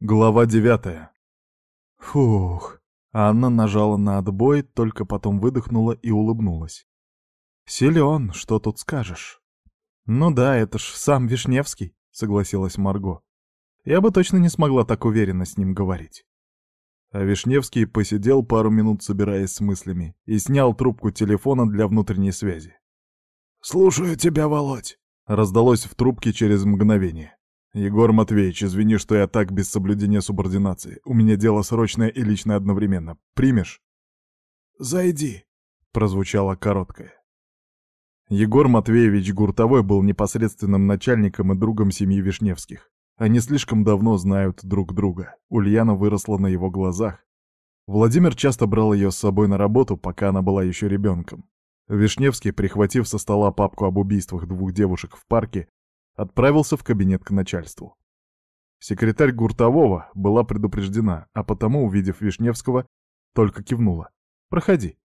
Глава девятая. Фух. Анна нажала на отбой, только потом выдохнула и улыбнулась. Силен, что тут скажешь? Ну да, это ж сам Вишневский, согласилась Марго. Я бы точно не смогла так уверенно с ним говорить. А Вишневский посидел пару минут, собираясь с мыслями, и снял трубку телефона для внутренней связи. «Слушаю тебя, Володь», — раздалось в трубке через мгновение. «Егор Матвеевич, извини, что я так без соблюдения субординации. У меня дело срочное и личное одновременно. Примешь?» «Зайди», — прозвучало короткое. Егор Матвеевич Гуртовой был непосредственным начальником и другом семьи Вишневских. Они слишком давно знают друг друга. Ульяна выросла на его глазах. Владимир часто брал ее с собой на работу, пока она была еще ребенком. Вишневский, прихватив со стола папку об убийствах двух девушек в парке, отправился в кабинет к начальству. Секретарь Гуртового была предупреждена, а потому, увидев Вишневского, только кивнула. «Проходи».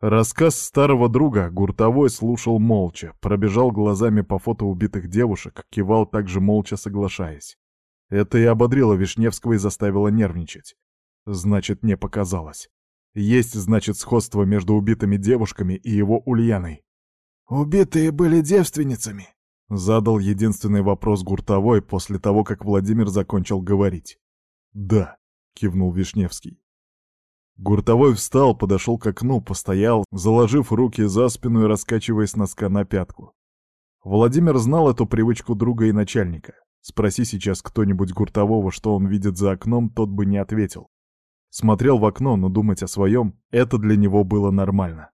Рассказ старого друга Гуртовой слушал молча, пробежал глазами по фото убитых девушек, кивал также молча соглашаясь. Это и ободрило Вишневского и заставило нервничать. Значит, не показалось. Есть, значит, сходство между убитыми девушками и его Ульяной. «Убитые были девственницами», Задал единственный вопрос Гуртовой после того, как Владимир закончил говорить. «Да», — кивнул Вишневский. Гуртовой встал, подошел к окну, постоял, заложив руки за спину и раскачиваясь носка на пятку. Владимир знал эту привычку друга и начальника. Спроси сейчас кто-нибудь Гуртового, что он видит за окном, тот бы не ответил. Смотрел в окно, но думать о своем — это для него было нормально.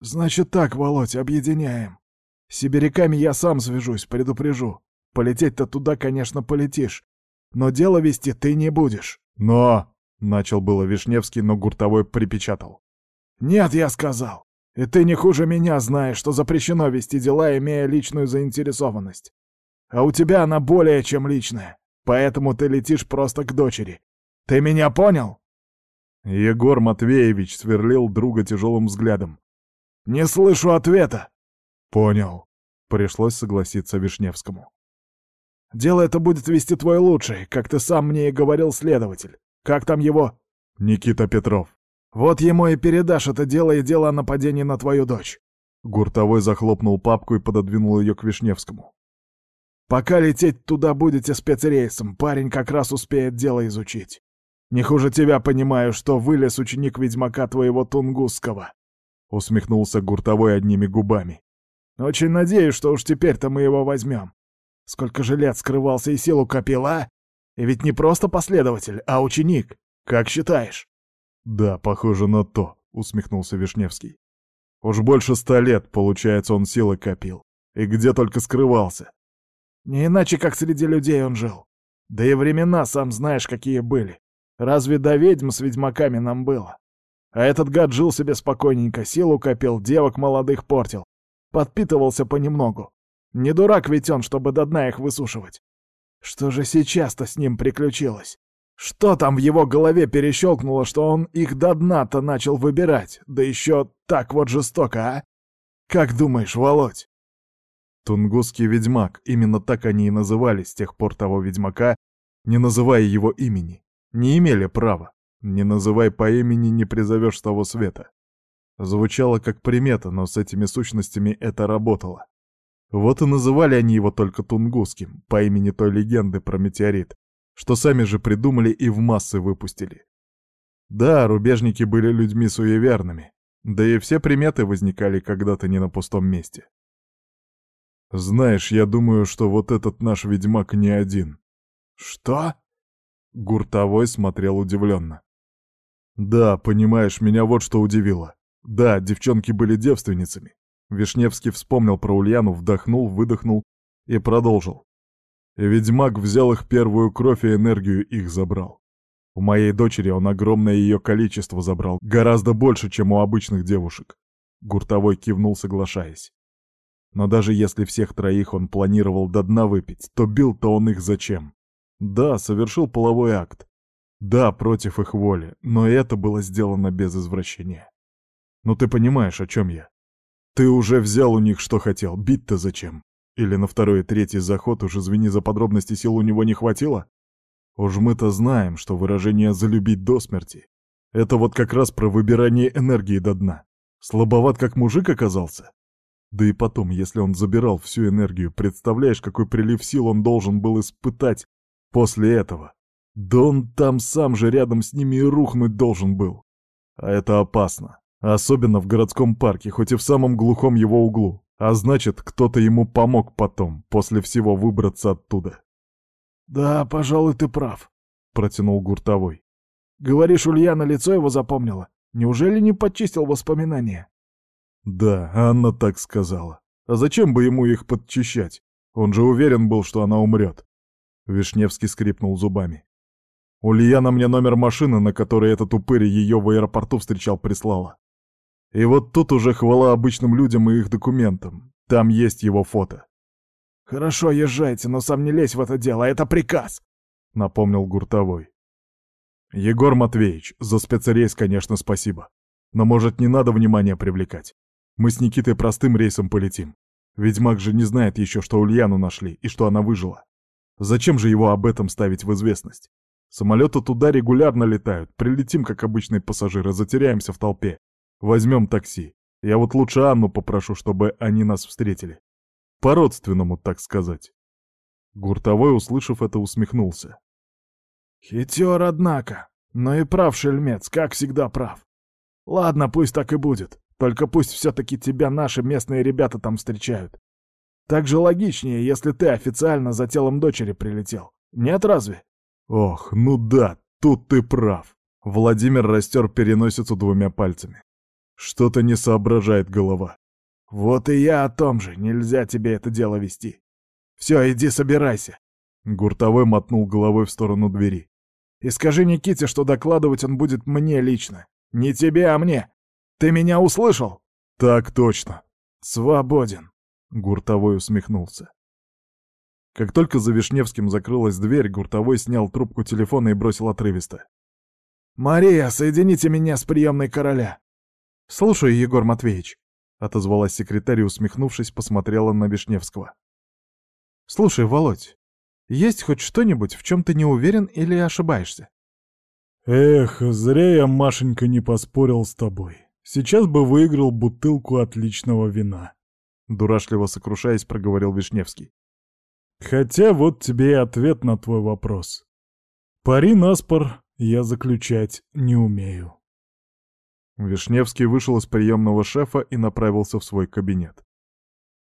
«Значит так, Володь, объединяем. С сибиряками я сам свяжусь, предупрежу. Полететь-то туда, конечно, полетишь. Но дело вести ты не будешь. Но... Начал было Вишневский, но Гуртовой припечатал. «Нет, я сказал. И ты не хуже меня знаешь, что запрещено вести дела, имея личную заинтересованность. А у тебя она более чем личная, поэтому ты летишь просто к дочери. Ты меня понял?» Егор Матвеевич сверлил друга тяжелым взглядом. «Не слышу ответа!» «Понял», — пришлось согласиться Вишневскому. «Дело это будет вести твой лучший, как ты сам мне и говорил, следователь. Как там его?» «Никита Петров». «Вот ему и передашь это дело и дело о нападении на твою дочь». Гуртовой захлопнул папку и пододвинул ее к Вишневскому. «Пока лететь туда будете спецрейсом, парень как раз успеет дело изучить. Не хуже тебя понимаю, что вылез ученик ведьмака твоего Тунгусского», — усмехнулся Гуртовой одними губами. Очень надеюсь, что уж теперь-то мы его возьмем. Сколько же лет скрывался и силу копил, а? И ведь не просто последователь, а ученик. Как считаешь? Да, похоже на то, усмехнулся Вишневский. Уж больше ста лет, получается, он силы копил. И где только скрывался. Не иначе, как среди людей он жил. Да и времена, сам знаешь, какие были. Разве до ведьм с ведьмаками нам было? А этот гад жил себе спокойненько, силу копил, девок молодых портил. Подпитывался понемногу. Не дурак ведь он, чтобы до дна их высушивать. Что же сейчас-то с ним приключилось? Что там в его голове перещелкнуло, что он их до дна-то начал выбирать? Да еще так вот жестоко, а? Как думаешь, Володь? Тунгусский ведьмак, именно так они и называли с тех пор того ведьмака, не называя его имени. Не имели права. Не называй по имени, не призовешь того света. Звучало как примета, но с этими сущностями это работало. Вот и называли они его только Тунгусским, по имени той легенды про метеорит, что сами же придумали и в массы выпустили. Да, рубежники были людьми суеверными, да и все приметы возникали когда-то не на пустом месте. Знаешь, я думаю, что вот этот наш ведьмак не один. Что? Гуртовой смотрел удивленно. Да, понимаешь, меня вот что удивило. Да, девчонки были девственницами. Вишневский вспомнил про Ульяну, вдохнул, выдохнул и продолжил. Ведьмак взял их первую кровь и энергию их забрал. У моей дочери он огромное ее количество забрал, гораздо больше, чем у обычных девушек. Гуртовой кивнул, соглашаясь. Но даже если всех троих он планировал до дна выпить, то бил-то он их зачем? Да, совершил половой акт. Да, против их воли, но это было сделано без извращения. Ну ты понимаешь, о чем я. Ты уже взял у них, что хотел, бить-то зачем? Или на второй и третий заход, уж извини за подробности, сил у него не хватило? Уж мы-то знаем, что выражение «залюбить до смерти» — это вот как раз про выбирание энергии до дна. Слабоват как мужик оказался. Да и потом, если он забирал всю энергию, представляешь, какой прилив сил он должен был испытать после этого? Да он там сам же рядом с ними и рухнуть должен был. А это опасно. Особенно в городском парке, хоть и в самом глухом его углу. А значит, кто-то ему помог потом, после всего выбраться оттуда. «Да, пожалуй, ты прав», — протянул Гуртовой. «Говоришь, Ульяна лицо его запомнила? Неужели не подчистил воспоминания?» Да, Анна так сказала. А зачем бы ему их подчищать? Он же уверен был, что она умрет. Вишневский скрипнул зубами. Ульяна мне номер машины, на которой этот упырь ее в аэропорту встречал, прислала. И вот тут уже хвала обычным людям и их документам. Там есть его фото. «Хорошо, езжайте, но сам не лезь в это дело, это приказ!» — напомнил Гуртовой. «Егор Матвеевич, за спецрейс, конечно, спасибо. Но, может, не надо внимания привлекать? Мы с Никитой простым рейсом полетим. Ведьмак же не знает еще, что Ульяну нашли и что она выжила. Зачем же его об этом ставить в известность? Самолеты туда регулярно летают, прилетим, как обычные пассажиры, затеряемся в толпе. Возьмем такси. Я вот лучше Анну попрошу, чтобы они нас встретили. По-родственному, так сказать. Гуртовой, услышав это, усмехнулся. Хитер, однако. Но и прав, шельмец, как всегда прав. Ладно, пусть так и будет. Только пусть все-таки тебя наши местные ребята там встречают. Так же логичнее, если ты официально за телом дочери прилетел. Нет разве? Ох, ну да, тут ты прав. Владимир растер переносицу двумя пальцами. Что-то не соображает голова. Вот и я о том же, нельзя тебе это дело вести. Все, иди собирайся. Гуртовой мотнул головой в сторону двери. И скажи Никите, что докладывать он будет мне лично. Не тебе, а мне. Ты меня услышал?» «Так точно». «Свободен», — Гуртовой усмехнулся. Как только за Вишневским закрылась дверь, Гуртовой снял трубку телефона и бросил отрывисто. «Мария, соедините меня с приемной короля!» «Слушаю, Егор Матвеевич», — отозвалась секретарь и, усмехнувшись, посмотрела на Вишневского. «Слушай, Володь, есть хоть что-нибудь, в чем ты не уверен или ошибаешься?» «Эх, зря я, Машенька, не поспорил с тобой. Сейчас бы выиграл бутылку отличного вина. Дурашливо сокрушаясь, проговорил Вишневский. Хотя вот тебе и ответ на твой вопрос. Пари на спор я заключать не умею. Вишневский вышел из приемного шефа и направился в свой кабинет.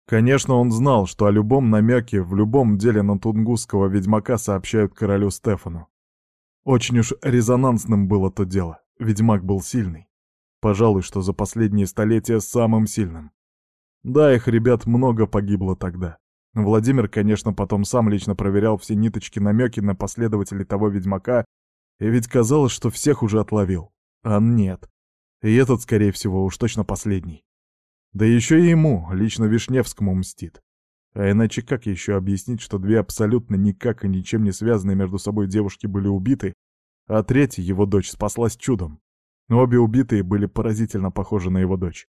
Конечно, он знал, что о любом намеке в любом деле на тунгусского ведьмака сообщают королю Стефану. Очень уж резонансным было то дело, ведьмак был сильный. Пожалуй, что за последние столетия самым сильным. Да, их ребят много погибло тогда. Владимир, конечно, потом сам лично проверял все ниточки, намеки на последователей того ведьмака, и ведь казалось, что всех уже отловил. А нет. И этот, скорее всего, уж точно последний. Да еще и ему, лично Вишневскому, мстит. А иначе как еще объяснить, что две абсолютно никак и ничем не связанные между собой девушки были убиты, а третья, его дочь, спаслась чудом? но обе убитые были поразительно похожи на его дочь.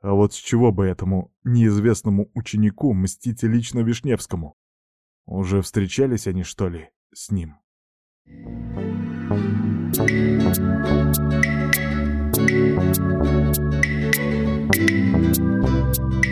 А вот с чего бы этому неизвестному ученику мстить лично Вишневскому? Уже встречались они, что ли, с ним? Thank you.